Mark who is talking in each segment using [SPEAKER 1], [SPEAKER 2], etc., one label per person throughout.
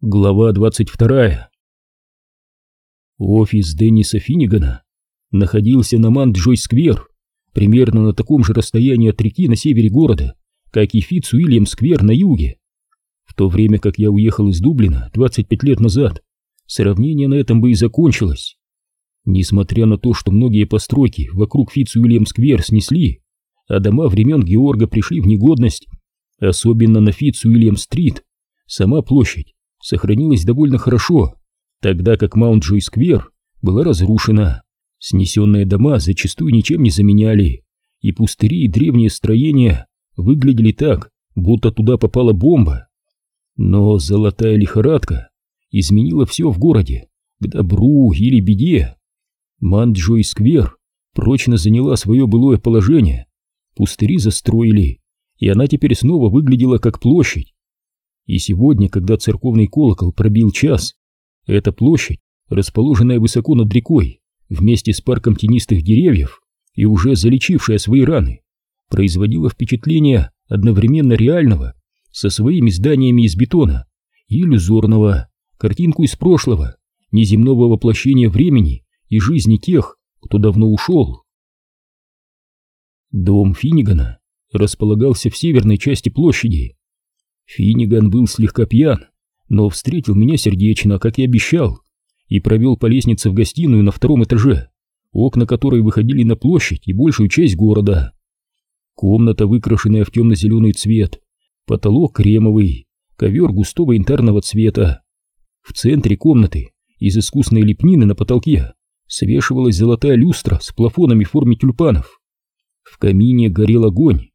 [SPEAKER 1] Глава 22 Офис Денниса Финнигана находился на Мант-Джой-сквер, примерно на таком же расстоянии от реки на севере города, как и Фитц-Уильям-сквер на юге. В то время как я уехал из Дублина 25 лет назад, сравнение на этом бы и закончилось. Несмотря на то, что многие постройки вокруг Фитц-Уильям-сквер снесли, а дома времен Георга пришли в негодность, особенно на Фитц-Уильям-стрит, сама площадь сохранилась довольно хорошо, тогда как Маунт-Джой-сквер была разрушена. Снесенные дома зачастую ничем не заменяли, и пустыри и древние строения выглядели так, будто туда попала бомба. Но золотая лихорадка изменила все в городе, к добру или беде. Манджой-сквер прочно заняла свое былое положение, пустыри застроили, и она теперь снова выглядела как площадь, и сегодня, когда церковный колокол пробил час, эта площадь, расположенная высоко над рекой, вместе с парком тенистых деревьев и уже залечившая свои раны, производила впечатление одновременно реального, со своими зданиями из бетона, и иллюзорного, картинку из прошлого, неземного воплощения времени и жизни тех, кто давно ушел. Дом Финнигана располагался в северной части площади, Финниган был слегка пьян, но встретил меня сердечно, как и обещал, и провел по лестнице в гостиную на втором этаже, окна которой выходили на площадь и большую часть города. Комната, выкрашенная в темно-зеленый цвет, потолок кремовый, ковер густого янтарного цвета. В центре комнаты из искусной лепнины на потолке свешивалась золотая люстра с плафонами в форме тюльпанов. В камине горел огонь.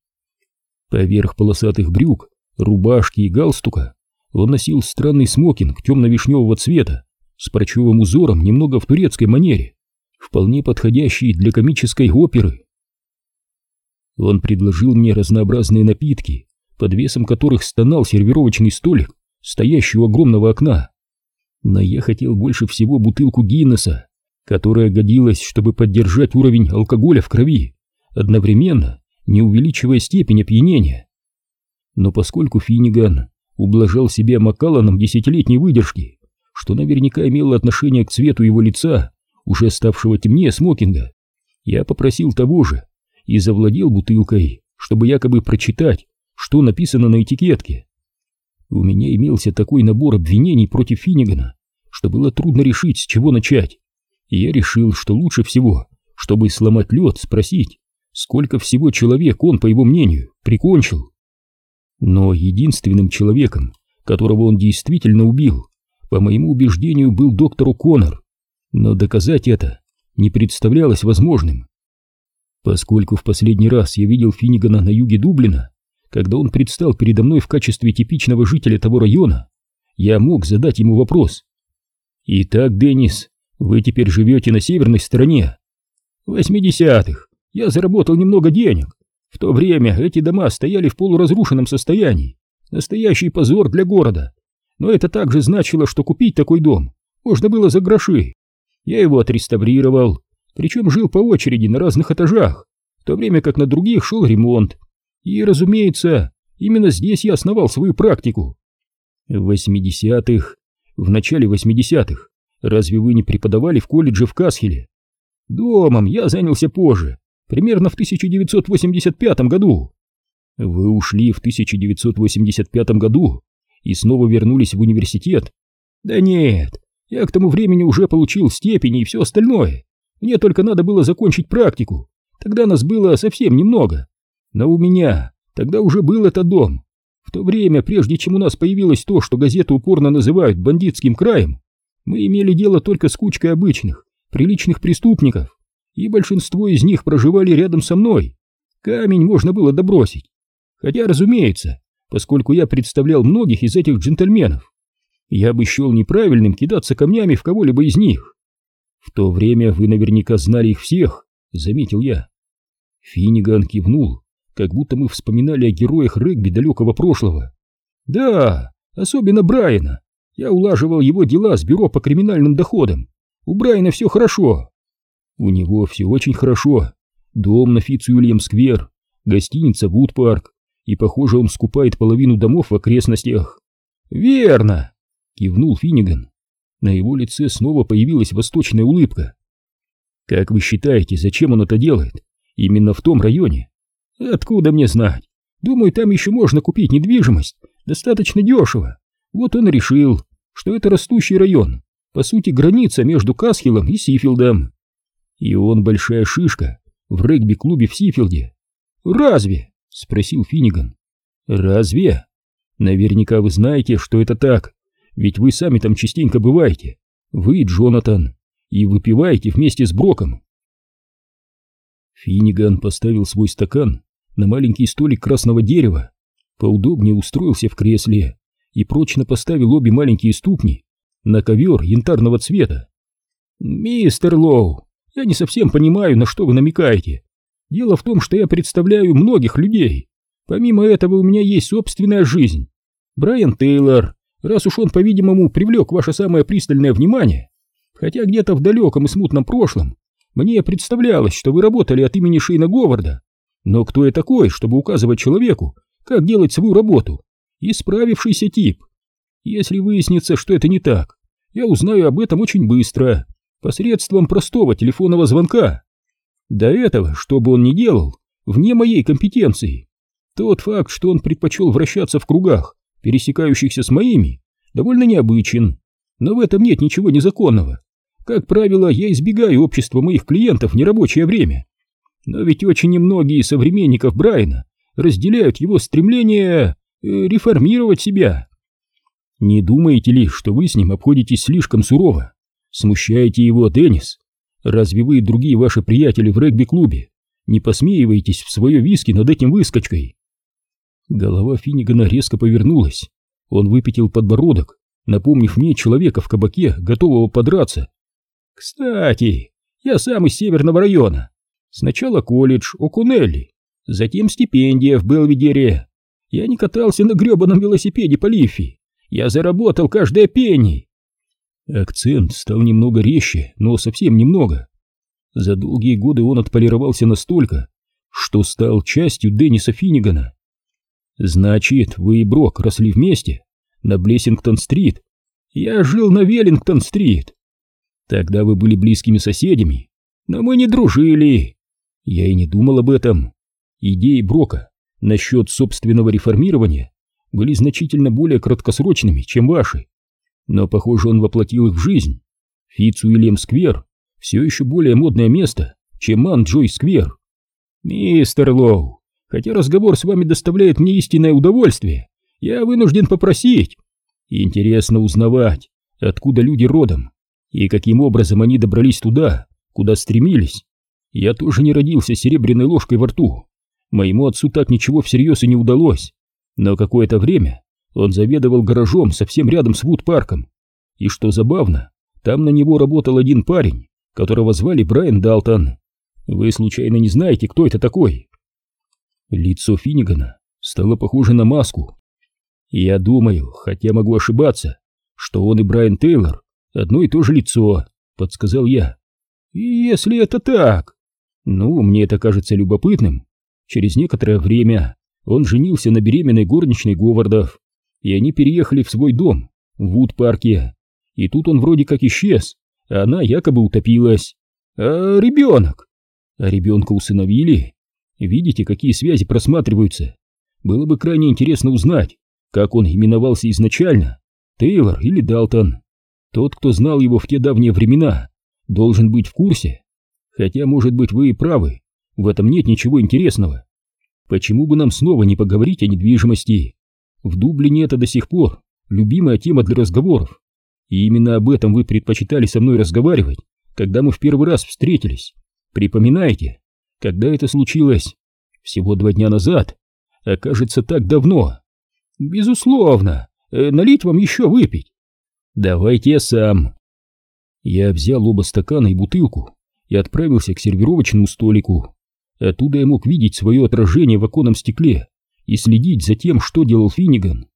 [SPEAKER 1] Поверх полосатых брюк рубашки и галстука он носил странный смокинг темно-вишневого цвета с парчевым узором немного в турецкой манере, вполне подходящий для комической оперы. Он предложил мне разнообразные напитки, под весом которых стонал сервировочный столик, стоящий у огромного окна. Но я хотел больше всего бутылку Гиннесса, которая годилась, чтобы поддержать уровень алкоголя в крови, одновременно не увеличивая степень опьянения. Но поскольку Финниган ублажал себя Маккалланом десятилетней выдержки, что наверняка имело отношение к цвету его лица, уже ставшего темнее смокинга, я попросил того же и завладел бутылкой, чтобы якобы прочитать, что написано на этикетке. У меня имелся такой набор обвинений против Финнигана, что было трудно решить, с чего начать. И я решил, что лучше всего, чтобы сломать лед, спросить, сколько всего человек он, по его мнению, прикончил. Но единственным человеком, которого он действительно убил, по моему убеждению, был доктор О'Коннор. Но доказать это не представлялось возможным. Поскольку в последний раз я видел Финнигана на юге Дублина, когда он предстал передо мной в качестве типичного жителя того района, я мог задать ему вопрос. «Итак, Деннис, вы теперь живете на северной стороне?» «В восьмидесятых. Я заработал немного денег, в то время эти дома стояли в полуразрушенном состоянии. Настоящий позор для города. Но это также значило, что купить такой дом можно было за гроши. Я его отреставрировал, причем жил по очереди на разных этажах, в то время как на других шел ремонт. И, разумеется, именно здесь я основал свою практику. В 80-х, в начале 80-х, разве вы не преподавали в колледже в Касхеле? Домом я занялся позже, примерно в 1985 году. Вы ушли в 1985 году и снова вернулись в университет? Да нет, я к тому времени уже получил степени и все остальное. Мне только надо было закончить практику. Тогда нас было совсем немного. Но у меня тогда уже был этот дом. В то время, прежде чем у нас появилось то, что газеты упорно называют бандитским краем, мы имели дело только с кучкой обычных, приличных преступников, и большинство из них проживали рядом со мной. Камень можно было добросить. Хотя, разумеется, поскольку я представлял многих из этих джентльменов, я бы счел неправильным кидаться камнями в кого-либо из них. В то время вы наверняка знали их всех, заметил я. Финниган кивнул, как будто мы вспоминали о героях регби далекого прошлого. Да, особенно Брайана. Я улаживал его дела с бюро по криминальным доходам. У Брайана все хорошо. У него все очень хорошо. Дом на Фитцуильям-сквер, гостиница Вуд-парк, и, похоже, он скупает половину домов в окрестностях. Верно. кивнул Финниган. На его лице снова появилась восточная улыбка. Как вы считаете, зачем он это делает? Именно в том районе? Откуда мне знать? Думаю, там еще можно купить недвижимость достаточно дешево. Вот он решил, что это растущий район, по сути граница между Касхиллом и Сифилдом. И он большая шишка в регби-клубе в Сифилде. «Разве?» — спросил Финниган. «Разве? Наверняка вы знаете, что это так, ведь вы сами там частенько бываете. Вы, Джонатан, и выпиваете вместе с Броком». Финниган поставил свой стакан на маленький столик красного дерева, поудобнее устроился в кресле и прочно поставил обе маленькие ступни на ковер янтарного цвета. «Мистер Лоу, я не совсем понимаю, на что вы намекаете. Дело в том, что я представляю многих людей. Помимо этого у меня есть собственная жизнь. Брайан Тейлор, раз уж он, по-видимому, привлек ваше самое пристальное внимание, хотя где-то в далеком и смутном прошлом мне представлялось, что вы работали от имени Шейна Говарда. Но кто я такой, чтобы указывать человеку, как делать свою работу? Исправившийся тип. Если выяснится, что это не так, я узнаю об этом очень быстро, посредством простого телефонного звонка. До этого, что бы он ни делал, вне моей компетенции. Тот факт, что он предпочел вращаться в кругах, пересекающихся с моими, довольно необычен, но в этом нет ничего незаконного. Как правило, я избегаю общества моих клиентов в нерабочее время. Но ведь очень немногие современников Брайана разделяют его стремление э, реформировать себя. Не думаете ли, что вы с ним обходитесь слишком сурово? Смущаете его, Деннис? Разве вы и другие ваши приятели в регби-клубе не посмеиваетесь в свое виски над этим выскочкой? Голова Финнигана резко повернулась. Он выпятил подбородок, напомнив мне человека в кабаке, готового подраться. Кстати, я сам из северного района. Сначала колледж О'Коннелли, затем стипендия в Белведере. Я не катался на гребаном велосипеде по Лифи. Я заработал каждое пенни. Акцент стал немного резче, но совсем немного. За долгие годы он отполировался настолько, что стал частью Денниса Финнигана. Значит, вы и Брок росли вместе на Блессингтон-стрит. Я жил на Веллингтон-стрит. Тогда вы были близкими соседями, но мы не дружили. Я и не думал об этом. Идеи Брока насчет собственного реформирования были значительно более краткосрочными, чем ваши. Но, похоже, он воплотил их в жизнь. Фитц Уильям Сквер все еще более модное место, чем Ман Сквер. Мистер Лоу, хотя разговор с вами доставляет мне истинное удовольствие, я вынужден попросить. Интересно узнавать, откуда люди родом и каким образом они добрались туда, куда стремились. Я тоже не родился серебряной ложкой во рту. Моему отцу так ничего всерьез и не удалось. Но какое-то время он заведовал гаражом совсем рядом с Вуд-парком. И что забавно, там на него работал один парень, которого звали Брайан Далтон. Вы случайно не знаете, кто это такой? Лицо Финнигана стало похоже на маску. Я думаю, хотя могу ошибаться, что он и Брайан Тейлор одно и то же лицо, подсказал я. Если это так, ну, мне это кажется любопытным. Через некоторое время он женился на беременной горничной Говардов и они переехали в свой дом в Вуд-парке. И тут он вроде как исчез, а она якобы утопилась. А ребенок? А ребенка усыновили? Видите, какие связи просматриваются? Было бы крайне интересно узнать, как он именовался изначально, Тейлор или Далтон. Тот, кто знал его в те давние времена, должен быть в курсе. Хотя, может быть, вы и правы, в этом нет ничего интересного. Почему бы нам снова не поговорить о недвижимости? В Дублине это до сих пор любимая тема для разговоров. И именно об этом вы предпочитали со мной разговаривать, когда мы в первый раз встретились. Припоминаете, когда это случилось? Всего два дня назад. А кажется, так давно. Безусловно. Э, налить вам еще выпить? Давайте я сам. Я взял оба стакана и бутылку и отправился к сервировочному столику. Оттуда я мог видеть свое отражение в оконном стекле и следить за тем, что делал Финниган.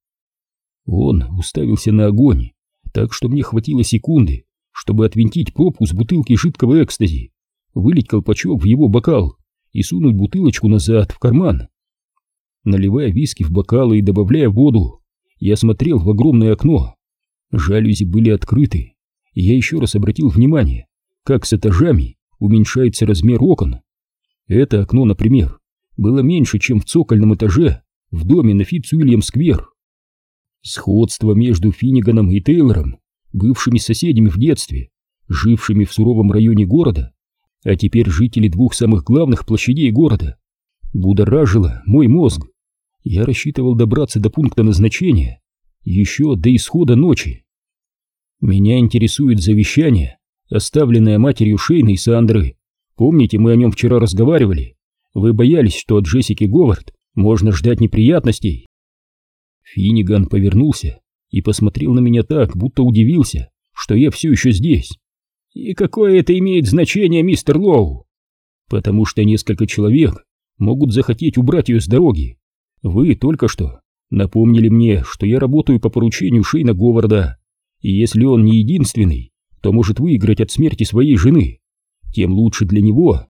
[SPEAKER 1] Он уставился на огонь, так что мне хватило секунды, чтобы отвинтить пробку с бутылки жидкого экстази, вылить колпачок в его бокал и сунуть бутылочку назад в карман. Наливая виски в бокалы и добавляя воду, я смотрел в огромное окно. Жалюзи были открыты, и я еще раз обратил внимание, как с этажами уменьшается размер окон. Это окно, например, было меньше, чем в цокольном этаже в доме на Фитц-Уильям-сквер. Сходство между Финниганом и Тейлором, бывшими соседями в детстве, жившими в суровом районе города, а теперь жители двух самых главных площадей города, будоражило мой мозг. Я рассчитывал добраться до пункта назначения еще до исхода ночи. Меня интересует завещание, оставленное матерью Шейна и Сандры. Помните, мы о нем вчера разговаривали? Вы боялись, что от Джессики Говард можно ждать неприятностей. Финниган повернулся и посмотрел на меня так, будто удивился, что я все еще здесь. И какое это имеет значение, мистер Лоу? Потому что несколько человек могут захотеть убрать ее с дороги. Вы только что напомнили мне, что я работаю по поручению Шейна Говарда, и если он не единственный, то может выиграть от смерти своей жены, тем лучше для него.